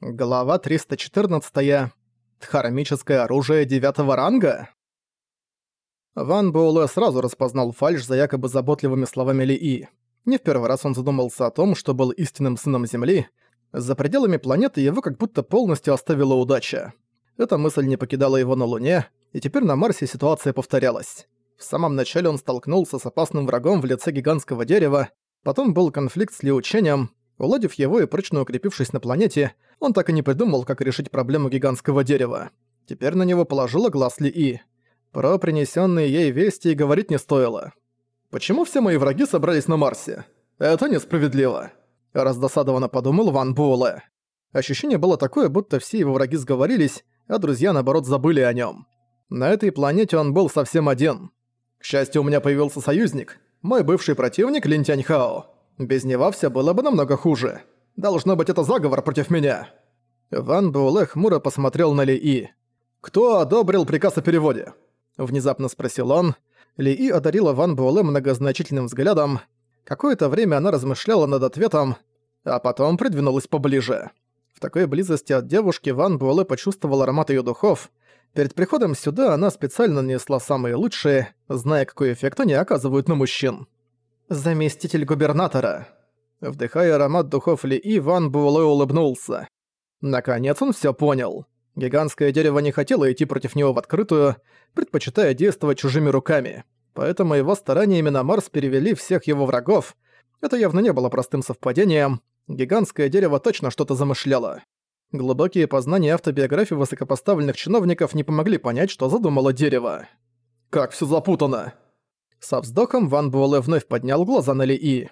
Глава 314. Тхарамическое оружие девятого ранга? Ван Буэлэ сразу распознал фальшь за якобы заботливыми словами Ли И. Не в первый раз он задумался о том, что был истинным сыном Земли. За пределами планеты его как будто полностью оставила удача. Эта мысль не покидала его на Луне, и теперь на Марсе ситуация повторялась. В самом начале он столкнулся с опасным врагом в лице гигантского дерева, потом был конфликт с Ли Учением, Уладив его и прочно укрепившись на планете, он так и не придумал, как решить проблему гигантского дерева. Теперь на него положила глаз Ли И. Про принесенные ей вести и говорить не стоило. «Почему все мои враги собрались на Марсе? Это несправедливо!» Раздосадованно подумал Ван Буэлэ. Ощущение было такое, будто все его враги сговорились, а друзья, наоборот, забыли о нем. На этой планете он был совсем один. К счастью, у меня появился союзник, мой бывший противник Лин Тяньхао. Без него все было бы намного хуже. Должно быть, это заговор против меня». Ван Буэлэ хмуро посмотрел на Ли И. «Кто одобрил приказ о переводе?» Внезапно спросил он. Ли И одарила Ван Буэлэ многозначительным взглядом. Какое-то время она размышляла над ответом, а потом придвинулась поближе. В такой близости от девушки Ван Буэлэ почувствовал аромат ее духов. Перед приходом сюда она специально нанесла самые лучшие, зная, какой эффект они оказывают на мужчин. «Заместитель губернатора». Вдыхая аромат духов Ли Ван Буэлэ улыбнулся. Наконец он всё понял. Гигантское дерево не хотело идти против него в открытую, предпочитая действовать чужими руками. Поэтому его стараниями на Марс перевели всех его врагов. Это явно не было простым совпадением. Гигантское дерево точно что-то замышляло. Глубокие познания автобиографии высокопоставленных чиновников не помогли понять, что задумало дерево. «Как всё запутано!» Со вздохом Ван Буэлэ вновь поднял глаза на Ли И.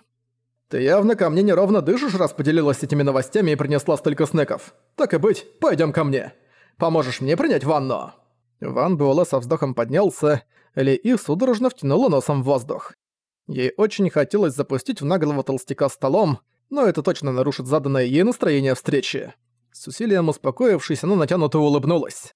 «Ты явно ко мне неровно дышишь, раз поделилась этими новостями и принесла столько снеков. Так и быть, пойдем ко мне. Поможешь мне принять ванну?» Ван Буэлэ со вздохом поднялся, Ли И судорожно втянула носом в воздух. Ей очень хотелось запустить в наглого толстяка столом, но это точно нарушит заданное ей настроение встречи. С усилием успокоившись, она натянуто улыбнулась.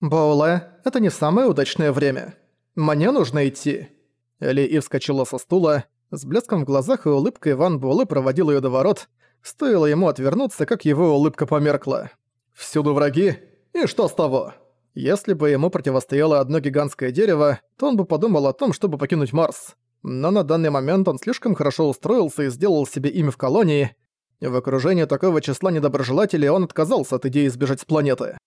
«Боуле, это не самое удачное время. Мне нужно идти». Ли И вскочила со стула. С блеском в глазах и улыбкой Ван Буэлэ проводил её до ворот. Стоило ему отвернуться, как его улыбка померкла. «Всюду враги? И что с того?» Если бы ему противостояло одно гигантское дерево, то он бы подумал о том, чтобы покинуть Марс. Но на данный момент он слишком хорошо устроился и сделал себе имя в колонии. В окружении такого числа недоброжелателей он отказался от идеи сбежать с планеты.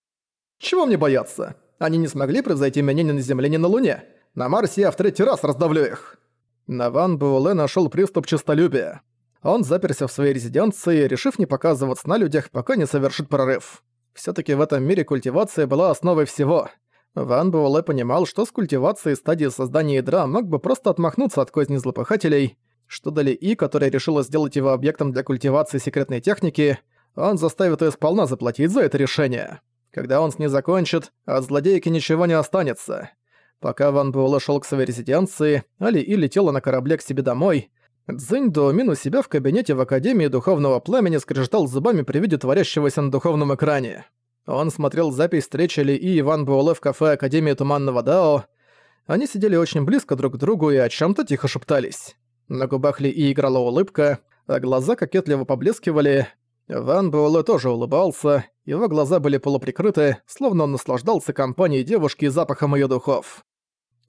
«Чего мне бояться? Они не смогли превзойти меня ни на Земле, ни на Луне. На Марсе я в третий раз раздавлю их!» Наван Буэлэ нашёл приступ честолюбия. Он заперся в своей резиденции, решив не показываться на людях, пока не совершит прорыв. Всё-таки в этом мире культивация была основой всего. Ван Буэлэ понимал, что с культивацией стадии создания ядра мог бы просто отмахнуться от козни злопыхателей, что дали И, которая решила сделать его объектом для культивации секретной техники, он заставит её сполна заплатить за это решение. Когда он с ней закончит, от злодейки ничего не останется. Пока Ван Буэлэ шел к своей резиденции, Али И летела на корабле к себе домой. Цзинь Доумин у себя в кабинете в Академии Духовного Пламени скрежетал зубами при виде творящегося на духовном экране. Он смотрел запись встречи Ли И Ван Буэлэ в кафе Академии Туманного Дао. Они сидели очень близко друг к другу и о чем то тихо шептались. На губах Ли И играла улыбка, а глаза кокетливо поблескивали. Ван Буэлэ тоже улыбался, его глаза были полуприкрыты, словно он наслаждался компанией девушки и запахом ее духов.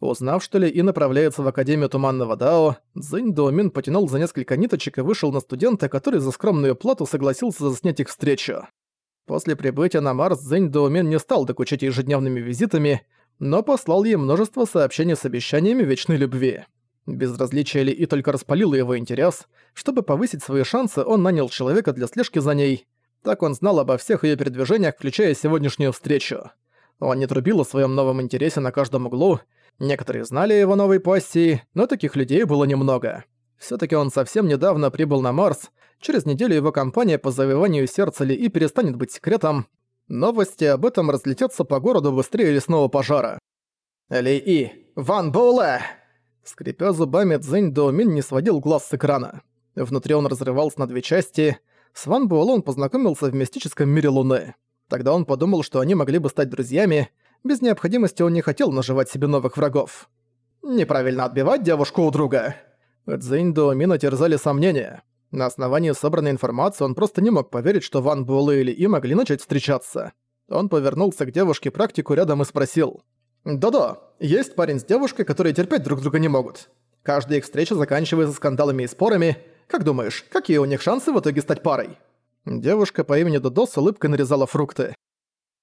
Узнав, что Ли И направляется в Академию Туманного Дао, Цзинь Доумин потянул за несколько ниточек и вышел на студента, который за скромную плату согласился заснять их встречу. После прибытия на Марс Цзинь Доумин не стал докучать ежедневными визитами, но послал ей множество сообщений с обещаниями вечной любви. Безразличие Ли И только распалило его интерес. Чтобы повысить свои шансы, он нанял человека для слежки за ней. Так он знал обо всех ее передвижениях, включая сегодняшнюю встречу. Он не трубил о своем новом интересе на каждом углу, Некоторые знали его новой пассии, но таких людей было немного. все таки он совсем недавно прибыл на Марс, через неделю его компания по завоеванию сердца Ли и перестанет быть секретом. Новости об этом разлетятся по городу быстрее лесного пожара. Ли И, Ван Боуле! Скрипя зубами, Цзинь Доумин не сводил глаз с экрана. Внутри он разрывался на две части. С Ван Буэлэ он познакомился в мистическом мире Луны. Тогда он подумал, что они могли бы стать друзьями, без необходимости он не хотел наживать себе новых врагов. Неправильно отбивать девушку у друга. Цзинь Доумина терзали сомнения. На основании собранной информации он просто не мог поверить, что Ван Буэлэ или И могли начать встречаться. Он повернулся к девушке-практику рядом и спросил. «Да-да, есть парень с девушкой, которые терпеть друг друга не могут. Каждая их встреча заканчивается скандалами и спорами. Как думаешь, какие у них шансы в итоге стать парой?» Девушка по имени Додо с улыбкой нарезала фрукты.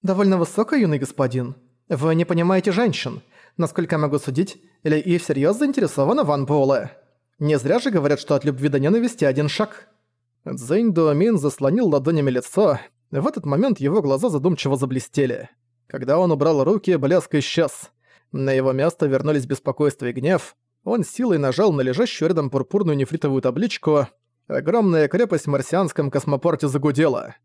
«Довольно высокая, юный господин. Вы не понимаете женщин. Насколько я могу судить, или и всерьёз заинтересована Ван Буэлэ. Не зря же говорят, что от любви до ненависти один шаг». Цзэнь Дуомин заслонил ладонями лицо. В этот момент его глаза задумчиво заблестели. Когда он убрал руки, блеск исчез. На его место вернулись беспокойство и гнев. Он силой нажал на лежащую рядом пурпурную нефритовую табличку. Огромная крепость в марсианском космопорте загудела.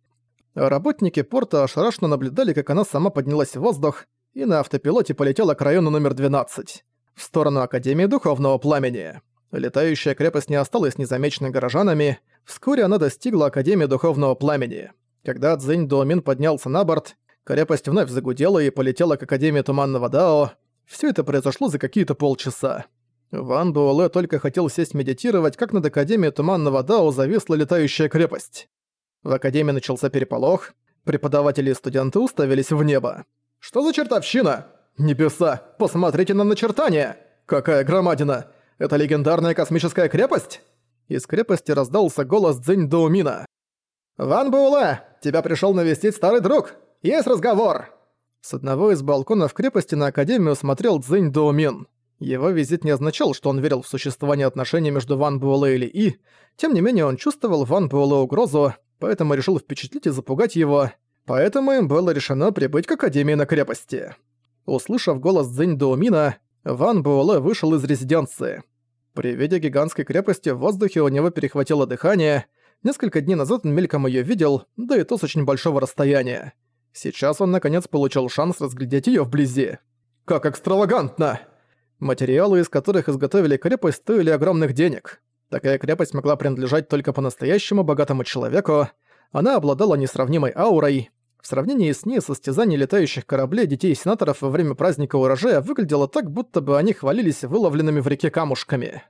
Работники порта ошарашенно наблюдали, как она сама поднялась в воздух и на автопилоте полетела к району номер 12, в сторону Академии Духовного Пламени. Летающая крепость не осталась незамеченной горожанами, вскоре она достигла Академии Духовного Пламени. Когда Цзинь Дуомин поднялся на борт, крепость вновь загудела и полетела к Академии Туманного Дао. Все это произошло за какие-то полчаса. Ван Буэлэ только хотел сесть медитировать, как над Академией Туманного Дао зависла летающая крепость. В Академии начался переполох, преподаватели и студенты уставились в небо. «Что за чертовщина? Небеса, посмотрите на начертание! Какая громадина! Это легендарная космическая крепость?» Из крепости раздался голос Цзинь Доумина. «Ван Буэлэ, тебя пришел навестить старый друг! Есть разговор!» С одного из балконов крепости на Академию смотрел Цзинь Доумин. Его визит не означал, что он верил в существование отношений между Ван Буэлэ или И, тем не менее он чувствовал Ван Буэлэ угрозу, поэтому решил впечатлить и запугать его, поэтому им было решено прибыть к Академии на крепости. Услышав голос Цзинь Доумина, Ван Буэлэ вышел из резиденции. При виде гигантской крепости в воздухе у него перехватило дыхание, несколько дней назад он мельком её видел, да и то с очень большого расстояния. Сейчас он наконец получил шанс разглядеть её вблизи. «Как экстравагантно!» Материалы, из которых изготовили крепость, стоили огромных денег. Такая крепость могла принадлежать только по-настоящему богатому человеку. Она обладала несравнимой аурой. В сравнении с ней состязание летающих кораблей детей сенаторов во время праздника урожая выглядело так, будто бы они хвалились выловленными в реке камушками.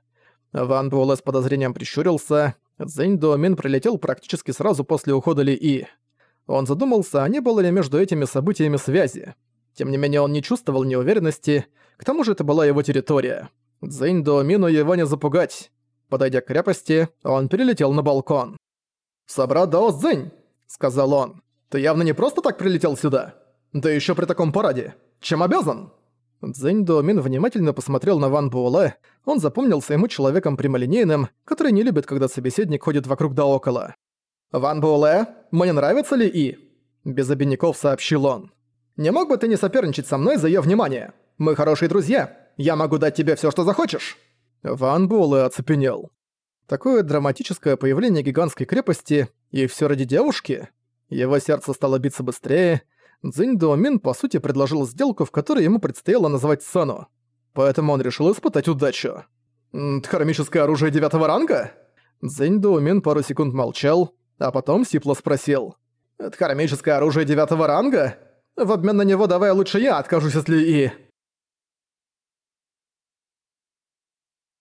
Ван Буэлэ с подозрением прищурился. Цзэнь Дуомин прилетел практически сразу после ухода Ли И. Он задумался, а не было ли между этими событиями связи. Тем не менее, он не чувствовал неуверенности, к тому же это была его территория. Цзэнь Дуомину его не запугать. Подойдя к крепости, он перелетел на балкон. «Собрат Дао Цзэнь!» — сказал он. «Ты явно не просто так прилетел сюда? Да еще при таком параде. Чем обязан?» Цзэнь Дуомин внимательно посмотрел на Ван Буэлэ. Он запомнился ему человеком прямолинейным, который не любит, когда собеседник ходит вокруг да около. «Ван Буэлэ, мне нравится ли И?» Без обиняков сообщил он. «Не мог бы ты не соперничать со мной за её внимание? Мы хорошие друзья. Я могу дать тебе всё, что захочешь». Ван Буэлэ оцепенел. Такое драматическое появление гигантской крепости, и всё ради девушки? Его сердце стало биться быстрее. Цзинь Дуомин, по сути, предложил сделку, в которой ему предстояло называть цену. Поэтому он решил испытать удачу. «Хромическое оружие девятого ранга?» Цзинь Дуомин пару секунд молчал, а потом Сипло спросил. «Это хромическое оружие девятого ранга? В обмен на него давай лучше я откажусь, если и...»